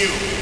you.